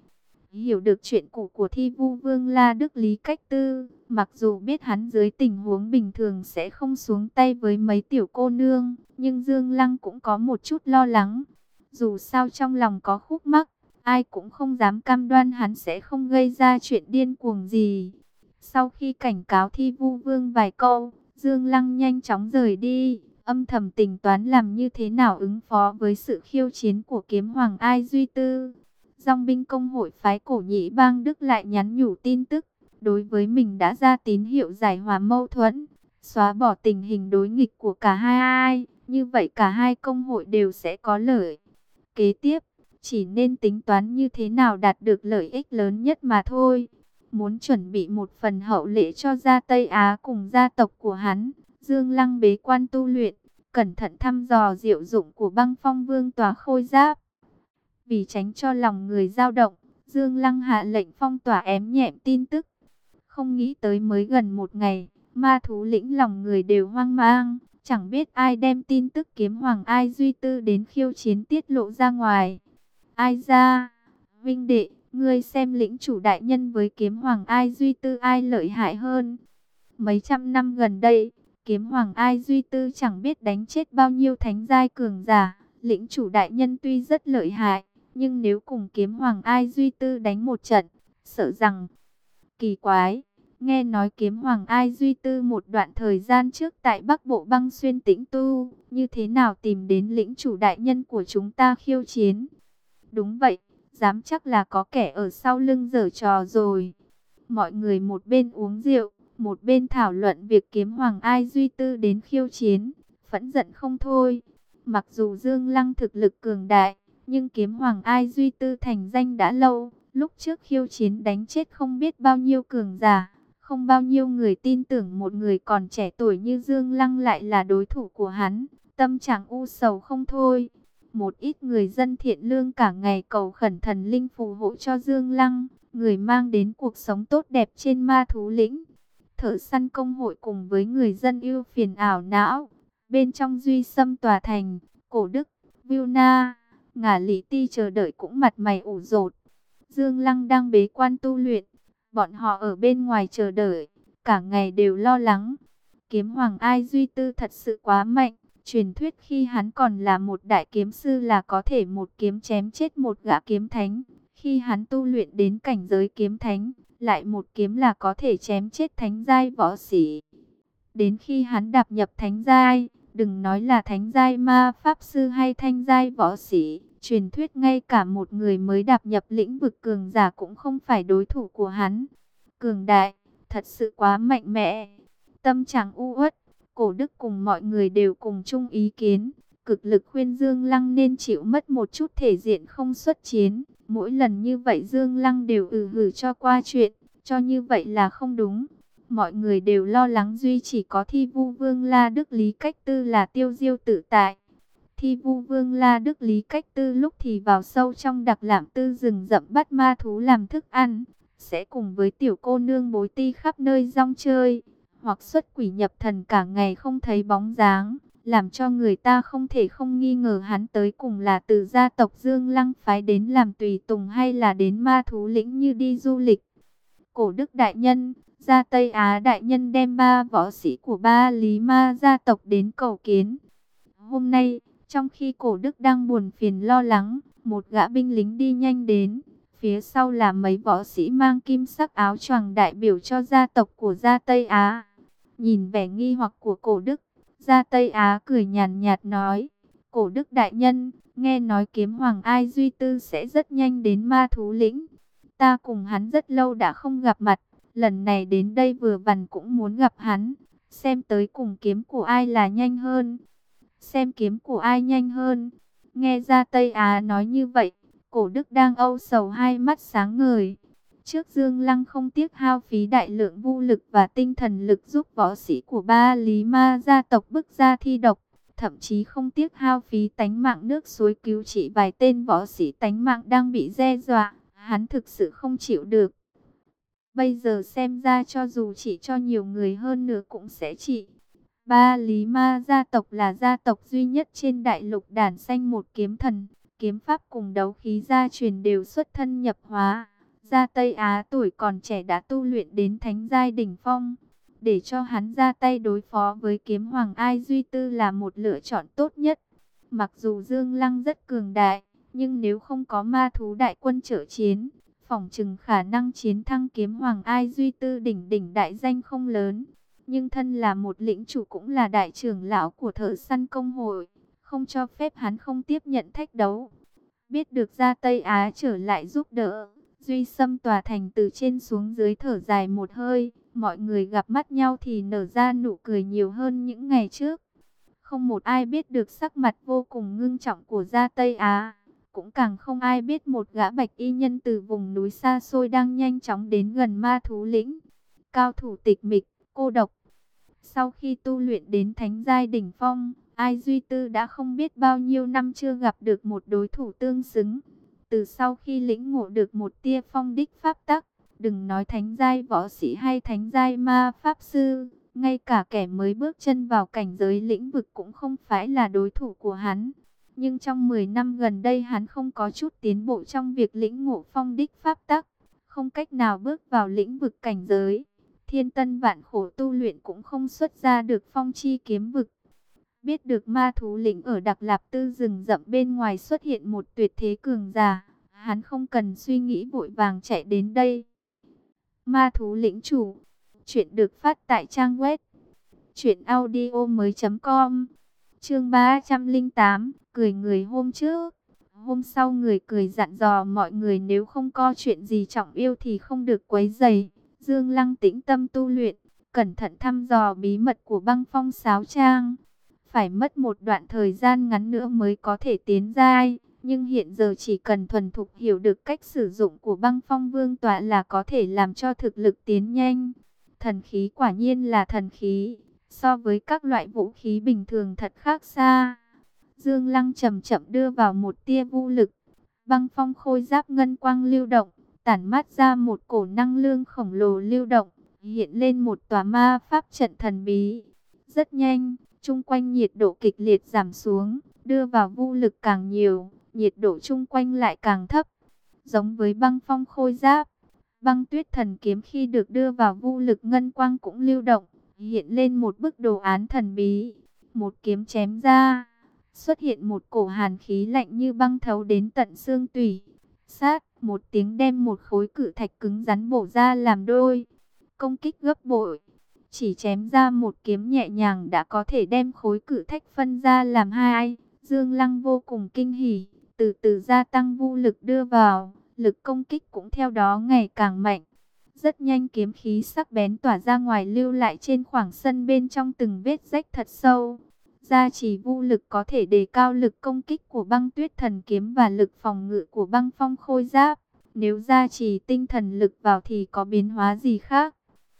Hiểu được chuyện cũ của thi vu vương La Đức Lý Cách Tư, mặc dù biết hắn dưới tình huống bình thường sẽ không xuống tay với mấy tiểu cô nương, nhưng Dương Lăng cũng có một chút lo lắng. Dù sao trong lòng có khúc mắc, ai cũng không dám cam đoan hắn sẽ không gây ra chuyện điên cuồng gì. Sau khi cảnh cáo thi vu vương vài câu, Dương Lăng nhanh chóng rời đi, âm thầm tính toán làm như thế nào ứng phó với sự khiêu chiến của kiếm hoàng Ai Duy Tư. Dòng binh công hội phái cổ nhĩ bang Đức lại nhắn nhủ tin tức, đối với mình đã ra tín hiệu giải hòa mâu thuẫn, xóa bỏ tình hình đối nghịch của cả hai ai, như vậy cả hai công hội đều sẽ có lợi. Kế tiếp, chỉ nên tính toán như thế nào đạt được lợi ích lớn nhất mà thôi. Muốn chuẩn bị một phần hậu lễ cho gia Tây Á cùng gia tộc của hắn, Dương Lăng bế quan tu luyện, cẩn thận thăm dò diệu dụng của băng phong vương tòa khôi giáp. Vì tránh cho lòng người dao động, Dương Lăng hạ lệnh phong tỏa ém nhẹm tin tức. Không nghĩ tới mới gần một ngày, ma thú lĩnh lòng người đều hoang mang, chẳng biết ai đem tin tức kiếm hoàng ai duy tư đến khiêu chiến tiết lộ ra ngoài. Ai ra, Vinh Đệ, ngươi xem lĩnh chủ đại nhân với kiếm hoàng ai duy tư ai lợi hại hơn. Mấy trăm năm gần đây, kiếm hoàng ai duy tư chẳng biết đánh chết bao nhiêu thánh giai cường giả. Lĩnh chủ đại nhân tuy rất lợi hại, nhưng nếu cùng kiếm hoàng ai duy tư đánh một trận, sợ rằng kỳ quái. Nghe nói kiếm hoàng ai duy tư một đoạn thời gian trước tại Bắc Bộ băng xuyên tĩnh tu, như thế nào tìm đến lĩnh chủ đại nhân của chúng ta khiêu chiến. Đúng vậy, dám chắc là có kẻ ở sau lưng giở trò rồi. Mọi người một bên uống rượu, một bên thảo luận việc kiếm hoàng ai duy tư đến khiêu chiến, phẫn giận không thôi. Mặc dù Dương Lăng thực lực cường đại, nhưng kiếm hoàng ai duy tư thành danh đã lâu, lúc trước khiêu chiến đánh chết không biết bao nhiêu cường giả, không bao nhiêu người tin tưởng một người còn trẻ tuổi như Dương Lăng lại là đối thủ của hắn, tâm trạng u sầu không thôi. Một ít người dân thiện lương cả ngày cầu khẩn thần linh phù hộ cho Dương Lăng, người mang đến cuộc sống tốt đẹp trên ma thú lĩnh. Thợ săn công hội cùng với người dân yêu phiền ảo não, bên trong duy xâm tòa thành, cổ đức, Vilna, ngả lý ti chờ đợi cũng mặt mày ủ rột. Dương Lăng đang bế quan tu luyện, bọn họ ở bên ngoài chờ đợi, cả ngày đều lo lắng. Kiếm Hoàng Ai Duy Tư thật sự quá mạnh, Truyền thuyết khi hắn còn là một đại kiếm sư là có thể một kiếm chém chết một gã kiếm thánh. Khi hắn tu luyện đến cảnh giới kiếm thánh, lại một kiếm là có thể chém chết thánh giai võ sĩ. Đến khi hắn đạp nhập thánh giai, đừng nói là thánh giai ma pháp sư hay thanh giai võ sĩ, truyền thuyết ngay cả một người mới đạp nhập lĩnh vực cường giả cũng không phải đối thủ của hắn. Cường đại, thật sự quá mạnh mẽ. Tâm trạng u uất, Cổ đức cùng mọi người đều cùng chung ý kiến, cực lực khuyên Dương Lăng nên chịu mất một chút thể diện không xuất chiến. Mỗi lần như vậy Dương Lăng đều ừ hử cho qua chuyện, cho như vậy là không đúng. Mọi người đều lo lắng duy chỉ có thi vu vương La Đức Lý Cách Tư là tiêu diêu tự tại. Thi vu vương La Đức Lý Cách Tư lúc thì vào sâu trong đặc lãm tư rừng rậm bắt ma thú làm thức ăn, sẽ cùng với tiểu cô nương bối ti khắp nơi rong chơi hoặc xuất quỷ nhập thần cả ngày không thấy bóng dáng, làm cho người ta không thể không nghi ngờ hắn tới cùng là từ gia tộc Dương Lăng phái đến làm tùy tùng hay là đến ma thú lĩnh như đi du lịch. Cổ đức đại nhân, gia Tây Á đại nhân đem ba võ sĩ của ba lý ma gia tộc đến cầu kiến. Hôm nay, trong khi cổ đức đang buồn phiền lo lắng, một gã binh lính đi nhanh đến. Phía sau là mấy võ sĩ mang kim sắc áo choàng đại biểu cho gia tộc của gia Tây Á. Nhìn vẻ nghi hoặc của cổ đức, gia Tây Á cười nhàn nhạt nói, cổ đức đại nhân, nghe nói kiếm hoàng ai duy tư sẽ rất nhanh đến ma thú lĩnh. Ta cùng hắn rất lâu đã không gặp mặt, lần này đến đây vừa vặn cũng muốn gặp hắn, xem tới cùng kiếm của ai là nhanh hơn. Xem kiếm của ai nhanh hơn. Nghe ra Tây Á nói như vậy, Cổ đức đang âu sầu hai mắt sáng ngời. Trước Dương Lăng không tiếc hao phí đại lượng vũ lực và tinh thần lực giúp võ sĩ của ba Lý Ma gia tộc bức ra thi độc. Thậm chí không tiếc hao phí tánh mạng nước suối cứu trị vài tên võ sĩ tánh mạng đang bị đe dọa. Hắn thực sự không chịu được. Bây giờ xem ra cho dù chỉ cho nhiều người hơn nữa cũng sẽ trị. Ba Lý Ma gia tộc là gia tộc duy nhất trên đại lục đàn xanh một kiếm thần. Kiếm pháp cùng đấu khí gia truyền đều xuất thân nhập hóa. Gia Tây Á tuổi còn trẻ đã tu luyện đến thánh giai đỉnh phong. Để cho hắn ra tay đối phó với kiếm hoàng ai duy tư là một lựa chọn tốt nhất. Mặc dù Dương Lăng rất cường đại, nhưng nếu không có ma thú đại quân trợ chiến, phỏng chừng khả năng chiến thăng kiếm hoàng ai duy tư đỉnh đỉnh đại danh không lớn. Nhưng thân là một lĩnh chủ cũng là đại trưởng lão của thợ săn công hội, không cho phép hắn không tiếp nhận thách đấu. Biết được ra Tây Á trở lại giúp đỡ, Duy Sâm tòa thành từ trên xuống dưới thở dài một hơi, mọi người gặp mắt nhau thì nở ra nụ cười nhiều hơn những ngày trước. Không một ai biết được sắc mặt vô cùng ngưng trọng của gia Tây Á, cũng càng không ai biết một gã bạch y nhân từ vùng núi xa xôi đang nhanh chóng đến gần ma thú lĩnh. Cao thủ tịch mịch, cô độc. Sau khi tu luyện đến thánh giai đỉnh phong, Ai Duy Tư đã không biết bao nhiêu năm chưa gặp được một đối thủ tương xứng. Từ sau khi lĩnh ngộ được một tia phong đích pháp tắc, đừng nói thánh giai võ sĩ hay thánh giai ma pháp sư, ngay cả kẻ mới bước chân vào cảnh giới lĩnh vực cũng không phải là đối thủ của hắn. Nhưng trong 10 năm gần đây hắn không có chút tiến bộ trong việc lĩnh ngộ phong đích pháp tắc, không cách nào bước vào lĩnh vực cảnh giới. Thiên tân vạn khổ tu luyện cũng không xuất ra được phong chi kiếm vực. Biết được ma thú lĩnh ở Đặc Lạp Tư rừng rậm bên ngoài xuất hiện một tuyệt thế cường giả, hắn không cần suy nghĩ vội vàng chạy đến đây. Ma thú lĩnh chủ, chuyện được phát tại trang web truyệnaudiomoi.com. Chương 308, cười người hôm trước. Hôm sau người cười dặn dò mọi người nếu không có chuyện gì trọng yêu thì không được quấy rầy. Dương Lăng tĩnh tâm tu luyện, cẩn thận thăm dò bí mật của băng phong sáo trang phải mất một đoạn thời gian ngắn nữa mới có thể tiến giai. Nhưng hiện giờ chỉ cần thuần thục hiểu được cách sử dụng của băng phong vương tọa là có thể làm cho thực lực tiến nhanh. Thần khí quả nhiên là thần khí, so với các loại vũ khí bình thường thật khác xa. Dương Lăng chậm chậm đưa vào một tia vũ lực, băng phong khôi giáp ngân quang lưu động, tản mát ra một cổ năng lượng khổng lồ lưu động, hiện lên một tòa ma pháp trận thần bí. Rất nhanh, chung quanh nhiệt độ kịch liệt giảm xuống, đưa vào vu lực càng nhiều, nhiệt độ chung quanh lại càng thấp. Giống với băng phong khôi giáp, băng tuyết thần kiếm khi được đưa vào vu lực ngân quang cũng lưu động, hiện lên một bức đồ án thần bí. Một kiếm chém ra, xuất hiện một cổ hàn khí lạnh như băng thấu đến tận xương tủy. Sát, một tiếng đem một khối cự thạch cứng rắn bổ ra làm đôi. Công kích gấp bội chỉ chém ra một kiếm nhẹ nhàng đã có thể đem khối cử thách phân ra làm hai. Dương Lăng vô cùng kinh hỉ, từ từ gia tăng vu lực đưa vào, lực công kích cũng theo đó ngày càng mạnh. Rất nhanh kiếm khí sắc bén tỏa ra ngoài lưu lại trên khoảng sân bên trong từng vết rách thật sâu. Gia trì vu lực có thể đề cao lực công kích của băng tuyết thần kiếm và lực phòng ngự của băng phong khôi giáp. Nếu gia trì tinh thần lực vào thì có biến hóa gì khác?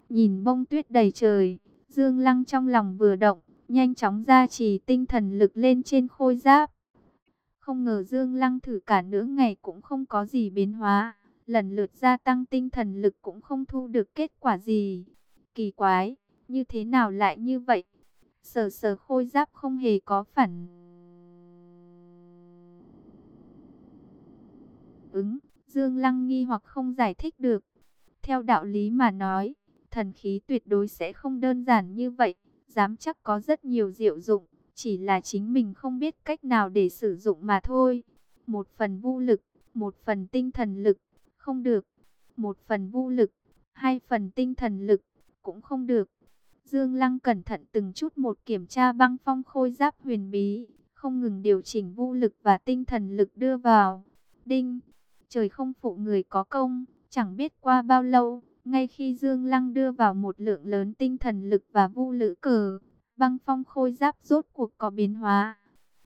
Nhìn bông tuyết đầy trời, Dương Lăng trong lòng vừa động, nhanh chóng ra trì tinh thần lực lên trên khôi giáp. Không ngờ Dương Lăng thử cả nửa ngày cũng không có gì biến hóa, lần lượt gia tăng tinh thần lực cũng không thu được kết quả gì. Kỳ quái, như thế nào lại như vậy? Sờ sờ khôi giáp không hề có phản ứng, Dương Lăng nghi hoặc không giải thích được. Theo đạo lý mà nói, Thần khí tuyệt đối sẽ không đơn giản như vậy, dám chắc có rất nhiều diệu dụng, chỉ là chính mình không biết cách nào để sử dụng mà thôi. Một phần vô lực, một phần tinh thần lực, không được. Một phần vô lực, hai phần tinh thần lực, cũng không được. Dương Lăng cẩn thận từng chút một kiểm tra băng phong khôi giáp huyền bí, không ngừng điều chỉnh vô lực và tinh thần lực đưa vào. Đinh, trời không phụ người có công, chẳng biết qua bao lâu, ngay khi Dương Lăng đưa vào một lượng lớn tinh thần lực và vu lữ cờ, băng phong khôi giáp rốt cuộc có biến hóa.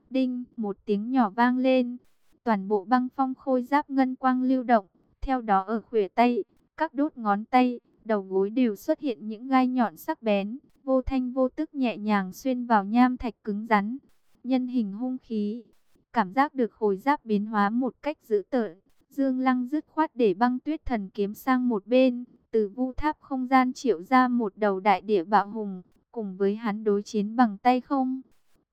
Đinh, một tiếng nhỏ vang lên. toàn bộ băng phong khôi giáp ngân quang lưu động, theo đó ở khuỷu tay, các đốt ngón tay, đầu gối đều xuất hiện những gai nhọn sắc bén, vô thanh vô tức nhẹ nhàng xuyên vào nham thạch cứng rắn, nhân hình hung khí. Cảm giác được khối giáp biến hóa một cách dữ tợn, Dương Lăng dứt khoát để băng tuyết thần kiếm sang một bên, từ vu tháp không gian triệu ra một đầu đại địa bạo hùng, cùng với hắn đối chiến bằng tay không.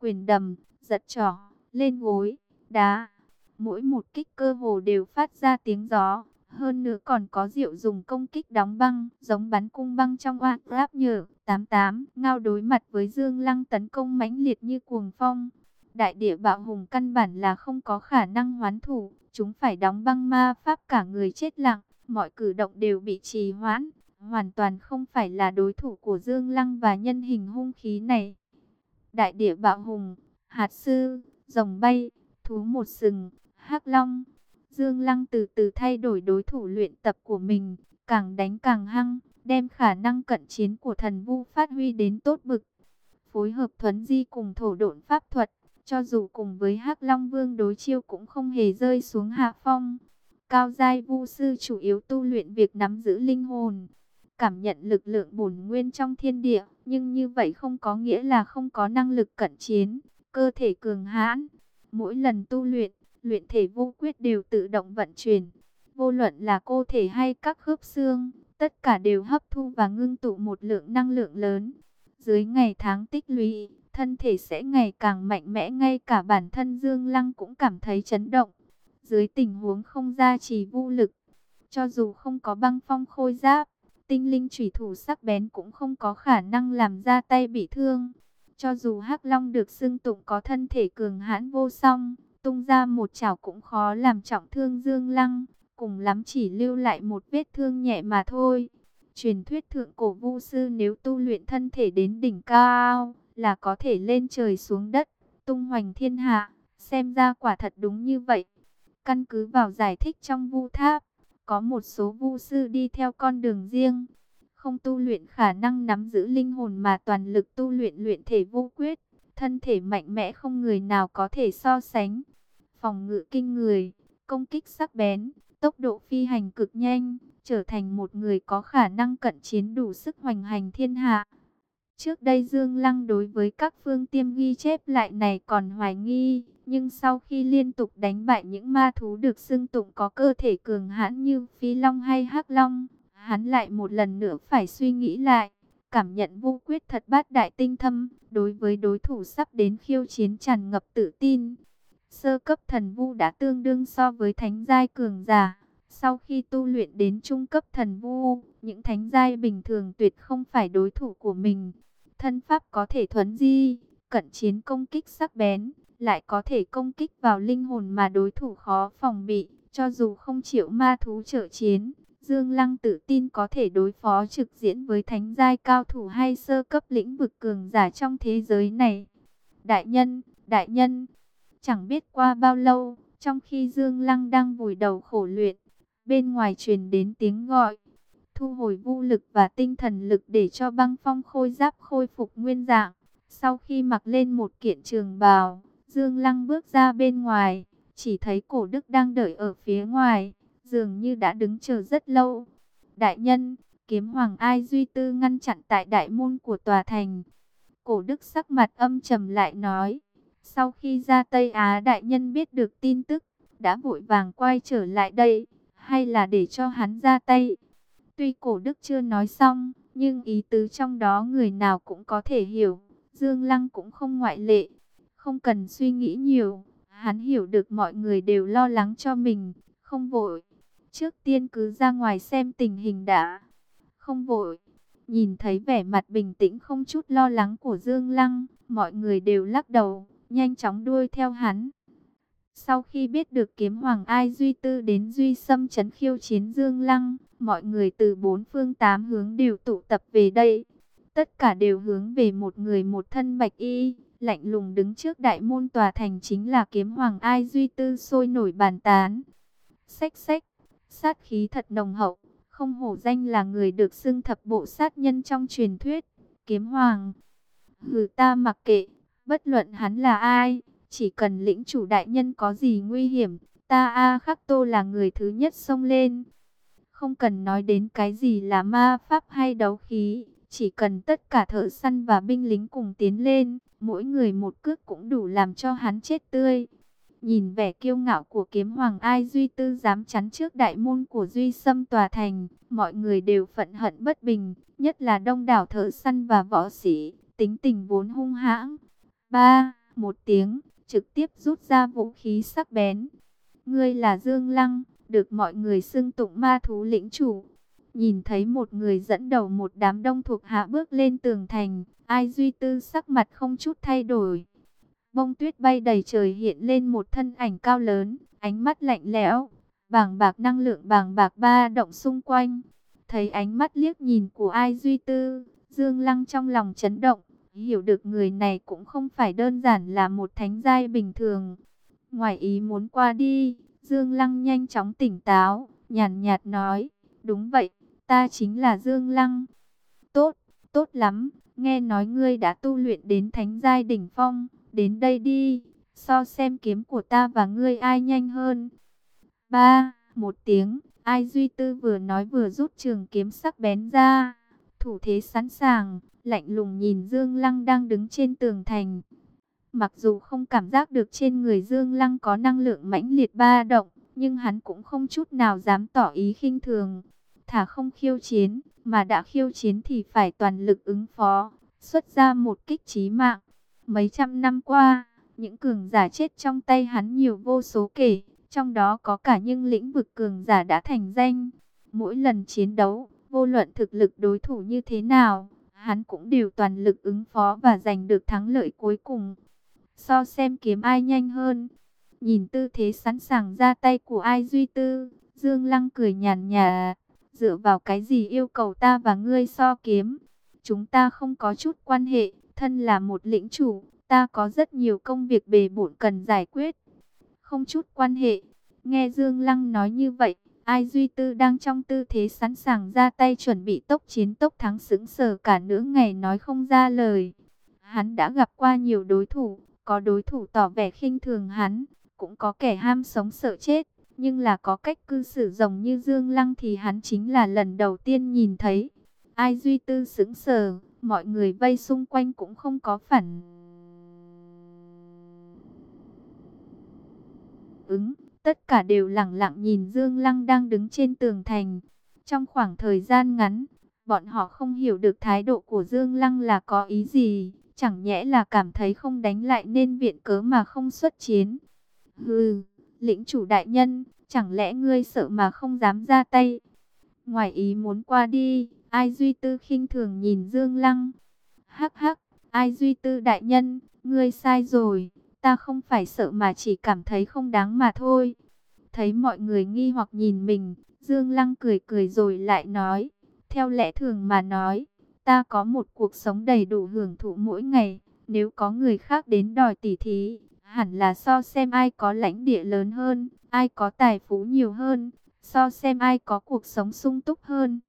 Quyền đầm, giật trỏ, lên gối, đá. Mỗi một kích cơ hồ đều phát ra tiếng gió. Hơn nữa còn có diệu dùng công kích đóng băng, giống bắn cung băng trong oan ráp nhở. 88, ngao đối mặt với Dương Lăng tấn công mãnh liệt như cuồng phong. Đại địa bạo hùng căn bản là không có khả năng hoán thủ, chúng phải đóng băng ma pháp cả người chết lặng, mọi cử động đều bị trì hoãn, hoàn toàn không phải là đối thủ của Dương Lăng và nhân hình hung khí này. Đại địa bạo hùng, hạt sư, rồng bay, thú một sừng, hắc long. Dương Lăng từ từ thay đổi đối thủ luyện tập của mình, càng đánh càng hăng, đem khả năng cận chiến của thần vu phát huy đến tốt bực. Phối hợp thuấn di cùng thổ độn pháp thuật, cho dù cùng với hắc long vương đối chiêu cũng không hề rơi xuống hạ phong. Cao giai vu sư chủ yếu tu luyện việc nắm giữ linh hồn, cảm nhận lực lượng bổn nguyên trong thiên địa, nhưng như vậy không có nghĩa là không có năng lực cận chiến, cơ thể cường hãn. Mỗi lần tu luyện, luyện thể vô quyết đều tự động vận chuyển. Vô luận là cơ thể hay các khớp xương, tất cả đều hấp thu và ngưng tụ một lượng năng lượng lớn. Dưới ngày tháng tích lũy, thân thể sẽ ngày càng mạnh mẽ ngay cả bản thân Dương Lăng cũng cảm thấy chấn động. Dưới tình huống không ra trì vô lực, cho dù không có băng phong khôi giáp, tinh linh thủy thủ sắc bén cũng không có khả năng làm ra tay bị thương. Cho dù Hắc Long được xưng tụng có thân thể cường hãn vô song, tung ra một chảo cũng khó làm trọng thương Dương Lăng, cùng lắm chỉ lưu lại một vết thương nhẹ mà thôi. Truyền thuyết thượng cổ vu sư nếu tu luyện thân thể đến đỉnh cao, là có thể lên trời xuống đất, tung hoành thiên hạ, xem ra quả thật đúng như vậy. Căn cứ vào giải thích trong vu tháp, có một số vu sư đi theo con đường riêng, không tu luyện khả năng nắm giữ linh hồn mà toàn lực tu luyện luyện thể vô quyết, thân thể mạnh mẽ không người nào có thể so sánh. Phòng ngự kinh người, công kích sắc bén, tốc độ phi hành cực nhanh, trở thành một người có khả năng cận chiến đủ sức hoành hành thiên hạ. Trước đây Dương Lăng đối với các phương tiêm ghi chép lại này còn hoài nghi, nhưng sau khi liên tục đánh bại những ma thú được xưng tụng có cơ thể cường hãn như Phi Long hay hắc Long, hắn lại một lần nữa phải suy nghĩ lại, cảm nhận vô quyết thật bát đại tinh thâm, đối với đối thủ sắp đến khiêu chiến tràn ngập tự tin. Sơ cấp thần vu đã tương đương so với thánh giai cường giả, sau khi tu luyện đến trung cấp thần vu, những thánh giai bình thường tuyệt không phải đối thủ của mình. Thân pháp có thể thuấn di, cận chiến công kích sắc bén, lại có thể công kích vào linh hồn mà đối thủ khó phòng bị, cho dù không chịu ma thú trợ chiến. Dương Lăng tự tin có thể đối phó trực diễn với thánh giai cao thủ hay sơ cấp lĩnh vực cường giả trong thế giới này. Đại nhân, đại nhân, chẳng biết qua bao lâu, trong khi Dương Lăng đang vùi đầu khổ luyện, bên ngoài truyền đến tiếng gọi thu hồi vô lực và tinh thần lực để cho băng phong khôi giáp khôi phục nguyên dạng. Sau khi mặc lên một kiện trường bào, Dương Lăng bước ra bên ngoài, chỉ thấy cổ đức đang đợi ở phía ngoài, dường như đã đứng chờ rất lâu. Đại nhân, kiếm hoàng ai duy tư ngăn chặn tại đại môn của tòa thành. Cổ đức sắc mặt âm trầm lại nói, sau khi ra Tây Á đại nhân biết được tin tức, đã vội vàng quay trở lại đây, hay là để cho hắn ra tay. Tuy cổ đức chưa nói xong, nhưng ý tứ trong đó người nào cũng có thể hiểu. Dương Lăng cũng không ngoại lệ. Không cần suy nghĩ nhiều. Hắn hiểu được mọi người đều lo lắng cho mình. Không vội. Trước tiên cứ ra ngoài xem tình hình đã. Không vội. Nhìn thấy vẻ mặt bình tĩnh không chút lo lắng của Dương Lăng. Mọi người đều lắc đầu. Nhanh chóng đuôi theo hắn. Sau khi biết được kiếm hoàng ai duy tư đến duy xâm chấn khiêu chiến Dương Lăng, mọi người từ bốn phương tám hướng đều tụ tập về đây. Tất cả đều hướng về một người một thân bạch y, lạnh lùng đứng trước đại môn tòa thành chính là kiếm hoàng ai duy tư sôi nổi bàn tán. Xách xách, sát khí thật nồng hậu, không hổ danh là người được xưng thập bộ sát nhân trong truyền thuyết, kiếm hoàng. Hừ ta mặc kệ, bất luận hắn là ai, chỉ cần lĩnh chủ đại nhân có gì nguy hiểm, Ta A Khắc Tô là người thứ nhất xông lên. Không cần nói đến cái gì là ma pháp hay đấu khí, chỉ cần tất cả thợ săn và binh lính cùng tiến lên, mỗi người một cước cũng đủ làm cho hắn chết tươi. Nhìn vẻ kiêu ngạo của kiếm hoàng ai Duy Tư dám chắn trước đại môn của Duy Sâm tòa thành, mọi người đều phận hận bất bình, nhất là đông đảo thợ săn và võ sĩ, tính tình vốn hung hãng. Ba, một tiếng, trực tiếp rút ra vũ khí sắc bén. Ngươi là Dương Lăng, được mọi người xưng tụng ma thú lĩnh chủ. Nhìn thấy một người dẫn đầu một đám đông thuộc hạ bước lên tường thành, ai Duy Tư sắc mặt không chút thay đổi Bông tuyết bay đầy trời hiện lên một thân ảnh cao lớn, ánh mắt lạnh lẽo, bàng bạc năng lượng bàng bạc ba động xung quanh. Thấy ánh mắt liếc nhìn của ai duy tư, Dương Lăng trong lòng chấn động, hiểu được người này cũng không phải đơn giản là một thánh giai bình thường. Ngoài ý muốn qua đi, Dương Lăng nhanh chóng tỉnh táo, nhàn nhạt nói, đúng vậy, ta chính là Dương Lăng. Tốt, tốt lắm, nghe nói ngươi đã tu luyện đến thánh giai đỉnh phong, Đến đây đi, so xem kiếm của ta và ngươi ai nhanh hơn. Ba, một tiếng, ai duy tư vừa nói vừa rút trường kiếm sắc bén ra. Thủ thế sẵn sàng, lạnh lùng nhìn Dương Lăng đang đứng trên tường thành. Mặc dù không cảm giác được trên người Dương Lăng có năng lượng mãnh liệt ba động, nhưng hắn cũng không chút nào dám tỏ ý khinh thường. Thả không khiêu chiến, mà đã khiêu chiến thì phải toàn lực ứng phó, xuất ra một kích trí mạng. Mấy trăm năm qua, những cường giả chết trong tay hắn nhiều vô số kể, trong đó có cả những lĩnh vực cường giả đã thành danh. Mỗi lần chiến đấu, vô luận thực lực đối thủ như thế nào, hắn cũng đều toàn lực ứng phó và giành được thắng lợi cuối cùng. So xem kiếm ai nhanh hơn. Nhìn tư thế sẵn sàng ra tay của ai duy tư, Dương Lăng cười nhàn nhạt, dựa vào cái gì yêu cầu ta và ngươi so kiếm. Chúng ta không có chút quan hệ, Thân là một lĩnh chủ, ta có rất nhiều công việc bề bộn cần giải quyết. Không chút quan hệ. Nghe Dương Lăng nói như vậy, ai Duy Tư đang trong tư thế sẵn sàng ra tay chuẩn bị tốc chiến tốc thắng xứng sờ cả nửa ngày nói không ra lời. Hắn đã gặp qua nhiều đối thủ, có đối thủ tỏ vẻ khinh thường hắn, cũng có kẻ ham sống sợ chết, nhưng là có cách cư xử rồng như Dương Lăng thì hắn chính là lần đầu tiên nhìn thấy. Ai Duy Tư sững sờ, mọi người vây xung quanh cũng không có phản ứng, tất cả đều lặng lặng nhìn Dương Lăng đang đứng trên tường thành. Trong khoảng thời gian ngắn, bọn họ không hiểu được thái độ của Dương Lăng là có ý gì, chẳng nhẽ là cảm thấy không đánh lại nên viện cớ mà không xuất chiến. Hừ, lĩnh chủ đại nhân, chẳng lẽ ngươi sợ mà không dám ra tay? Ngoài ý muốn qua đi, Ai Duy Tư khinh thường nhìn Dương Lăng. Hắc hắc, Ai Duy Tư đại nhân, ngươi sai rồi. Ta không phải sợ mà chỉ cảm thấy không đáng mà thôi. Thấy mọi người nghi hoặc nhìn mình, Dương Lăng cười cười rồi lại nói. Theo lẽ thường mà nói, ta có một cuộc sống đầy đủ hưởng thụ mỗi ngày. Nếu có người khác đến đòi tỉ thí, hẳn là so xem ai có lãnh địa lớn hơn, ai có tài phú nhiều hơn, so xem ai có cuộc sống sung túc hơn.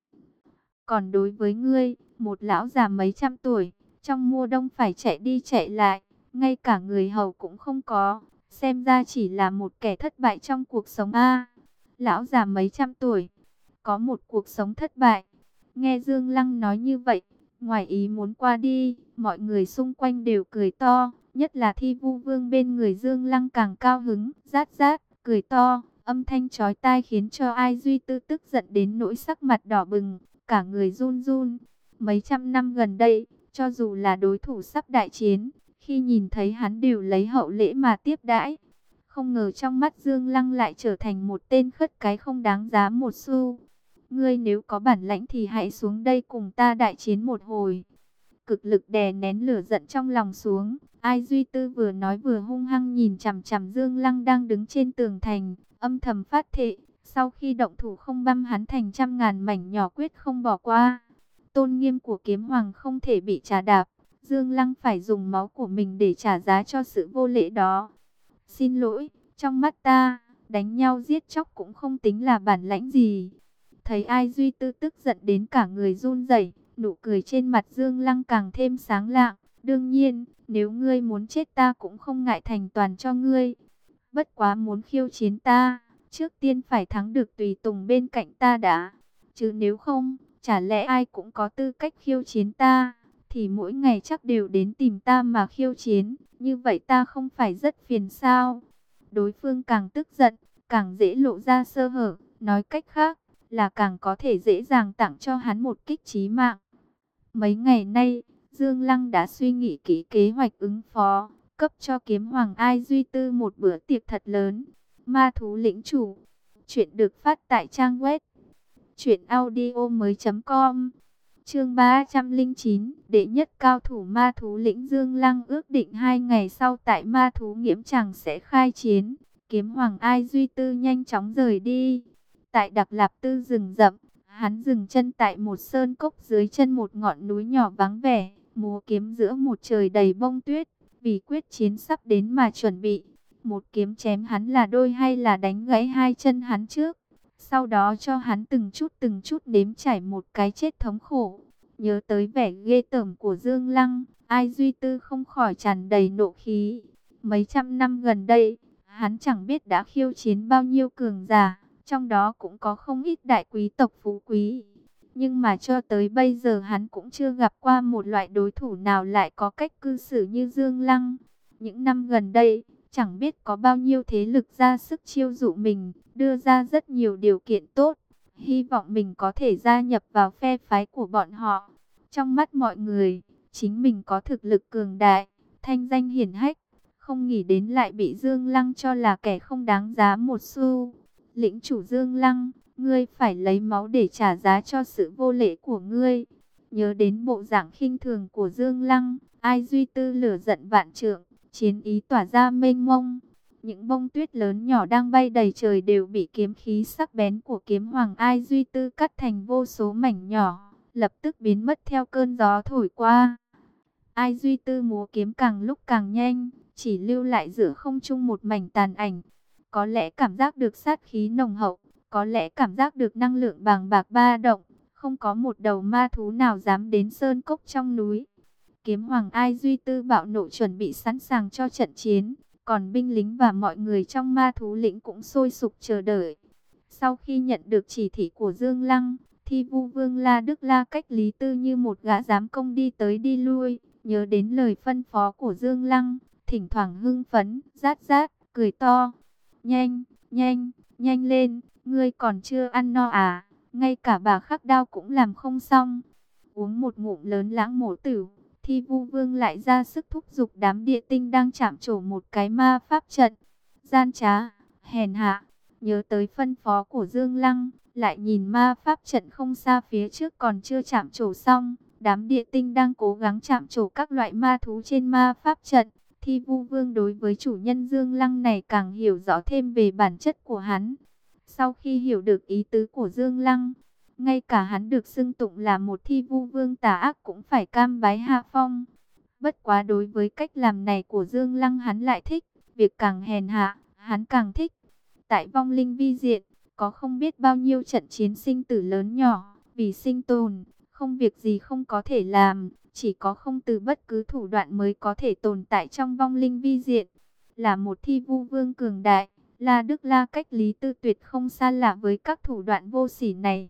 Còn đối với ngươi, một lão già mấy trăm tuổi, trong mùa đông phải chạy đi chạy lại, ngay cả người hầu cũng không có, xem ra chỉ là một kẻ thất bại trong cuộc sống a. lão già mấy trăm tuổi, có một cuộc sống thất bại. Nghe Dương Lăng nói như vậy, ngoài ý muốn qua đi, mọi người xung quanh đều cười to, nhất là thi vu vương bên người Dương Lăng càng cao hứng, rát rát, cười to, âm thanh chói tai khiến cho ai duy tư tức giận đến nỗi sắc mặt đỏ bừng, cả người run run. Mấy trăm năm gần đây, cho dù là đối thủ sắp đại chiến, khi nhìn thấy hắn đều lấy hậu lễ mà tiếp đãi. Không ngờ trong mắt Dương Lăng lại trở thành một tên khất cái không đáng giá một xu. Ngươi nếu có bản lãnh thì hãy xuống đây cùng ta đại chiến một hồi. Cực lực đè nén lửa giận trong lòng xuống. Ai Duy Tư vừa nói vừa hung hăng nhìn chằm chằm Dương Lăng đang đứng trên tường thành, âm thầm phát thệ, sau khi động thủ không băm hắn thành trăm ngàn mảnh nhỏ quyết không bỏ qua. Tôn nghiêm của kiếm hoàng không thể bị trả đạp. Dương Lăng phải dùng máu của mình để trả giá cho sự vô lễ đó. Xin lỗi, trong mắt ta, đánh nhau giết chóc cũng không tính là bản lãnh gì. Thấy ai Duy Tư tức giận đến cả người run rẩy, nụ cười trên mặt Dương Lăng càng thêm sáng lạng. Đương nhiên, nếu ngươi muốn chết ta cũng không ngại thành toàn cho ngươi. Bất quá muốn khiêu chiến ta, trước tiên phải thắng được tùy tùng bên cạnh ta đã. Chứ nếu không, chả lẽ ai cũng có tư cách khiêu chiến ta, thì mỗi ngày chắc đều đến tìm ta mà khiêu chiến. Như vậy ta không phải rất phiền sao? Đối phương càng tức giận, càng dễ lộ ra sơ hở. Nói cách khác, là càng có thể dễ dàng tặng cho hắn một kích trí mạng. Mấy ngày nay, Dương Lăng đã suy nghĩ kỹ kế hoạch ứng phó, cấp cho kiếm hoàng ai duy tư một bữa tiệc thật lớn. Ma thú lĩnh chủ, chuyện được phát tại trang web truyệnaudiomoi.com. Chương 309, đệ nhất cao thủ ma thú lĩnh Dương Lăng ước định hai ngày sau tại ma thú nghiễm chẳng sẽ khai chiến. Kiếm hoàng ai duy tư nhanh chóng rời đi. Tại Đặc Lạp Tư rừng rậm, hắn dừng chân tại một sơn cốc dưới chân một ngọn núi nhỏ vắng vẻ, múa kiếm giữa một trời đầy bông tuyết, vì quyết chiến sắp đến mà chuẩn bị. Một kiếm chém hắn là đôi hay là đánh gãy hai chân hắn trước, sau đó cho hắn từng chút từng chút nếm trải một cái chết thống khổ. Nhớ tới vẻ ghê tởm của Dương Lăng, ai duy tư không khỏi tràn đầy nộ khí. Mấy trăm năm gần đây, hắn chẳng biết đã khiêu chiến bao nhiêu cường giả trong đó cũng có không ít đại quý tộc phú quý. Nhưng mà cho tới bây giờ hắn cũng chưa gặp qua một loại đối thủ nào lại có cách cư xử như Dương Lăng. Những năm gần đây, chẳng biết có bao nhiêu thế lực ra sức chiêu dụ mình, đưa ra rất nhiều điều kiện tốt. Hy vọng mình có thể gia nhập vào phe phái của bọn họ. Trong mắt mọi người, chính mình có thực lực cường đại, thanh danh hiển hách. Không nghĩ đến lại bị Dương Lăng cho là kẻ không đáng giá một xu lĩnh chủ Dương Lăng, ngươi phải lấy máu để trả giá cho sự vô lễ của ngươi. Nhớ đến bộ dạng khinh thường của Dương Lăng, ai duy tư lửa giận vạn trượng, chiến ý tỏa ra mênh mông. Những bông tuyết lớn nhỏ đang bay đầy trời đều bị kiếm khí sắc bén của kiếm hoàng ai duy tư cắt thành vô số mảnh nhỏ, lập tức biến mất theo cơn gió thổi qua. Ai duy tư múa kiếm càng lúc càng nhanh, chỉ lưu lại giữa không trung một mảnh tàn ảnh. Có lẽ cảm giác được sát khí nồng hậu, có lẽ cảm giác được năng lượng bàng bạc ba động, không có một đầu ma thú nào dám đến sơn cốc trong núi. Kiếm Hoàng Ai Duy Tư bạo nộ chuẩn bị sẵn sàng cho trận chiến, còn binh lính và mọi người trong ma thú lĩnh cũng sôi sục chờ đợi. Sau khi nhận được chỉ thị của Dương Lăng, Thi Vu Vương La Đức La cách Lý Tư như một gã giám công đi tới đi lui, nhớ đến lời phân phó của Dương Lăng, thỉnh thoảng hưng phấn, rát rát, cười to. Nhanh, nhanh, nhanh lên, ngươi còn chưa ăn no à, ngay cả bà khắc đao cũng làm không xong. Uống một ngụm lớn lãng mổ tử, thi vu vương lại ra sức thúc giục đám địa tinh đang chạm trổ một cái ma pháp trận. Gian trá, hèn hạ, nhớ tới phân phó của Dương Lăng, lại nhìn ma pháp trận không xa phía trước còn chưa chạm trổ xong. Đám địa tinh đang cố gắng chạm trổ các loại ma thú trên ma pháp trận. Thi vu vương đối với chủ nhân Dương Lăng này càng hiểu rõ thêm về bản chất của hắn. Sau khi hiểu được ý tứ của Dương Lăng, ngay cả hắn được xưng tụng là một thi vu vương tà ác cũng phải cam bái hạ phong. Bất quá đối với cách làm này của Dương Lăng hắn lại thích, việc càng hèn hạ, hắn càng thích. Tại vong linh vi diện, có không biết bao nhiêu trận chiến sinh tử lớn nhỏ, vì sinh tồn, không việc gì không có thể làm. Chỉ có không từ bất cứ thủ đoạn mới có thể tồn tại trong vong linh vi diện. Là một thi vu vương cường đại, La Đức La cách Lý Tư Tuyệt không xa lạ với các thủ đoạn vô sỉ này.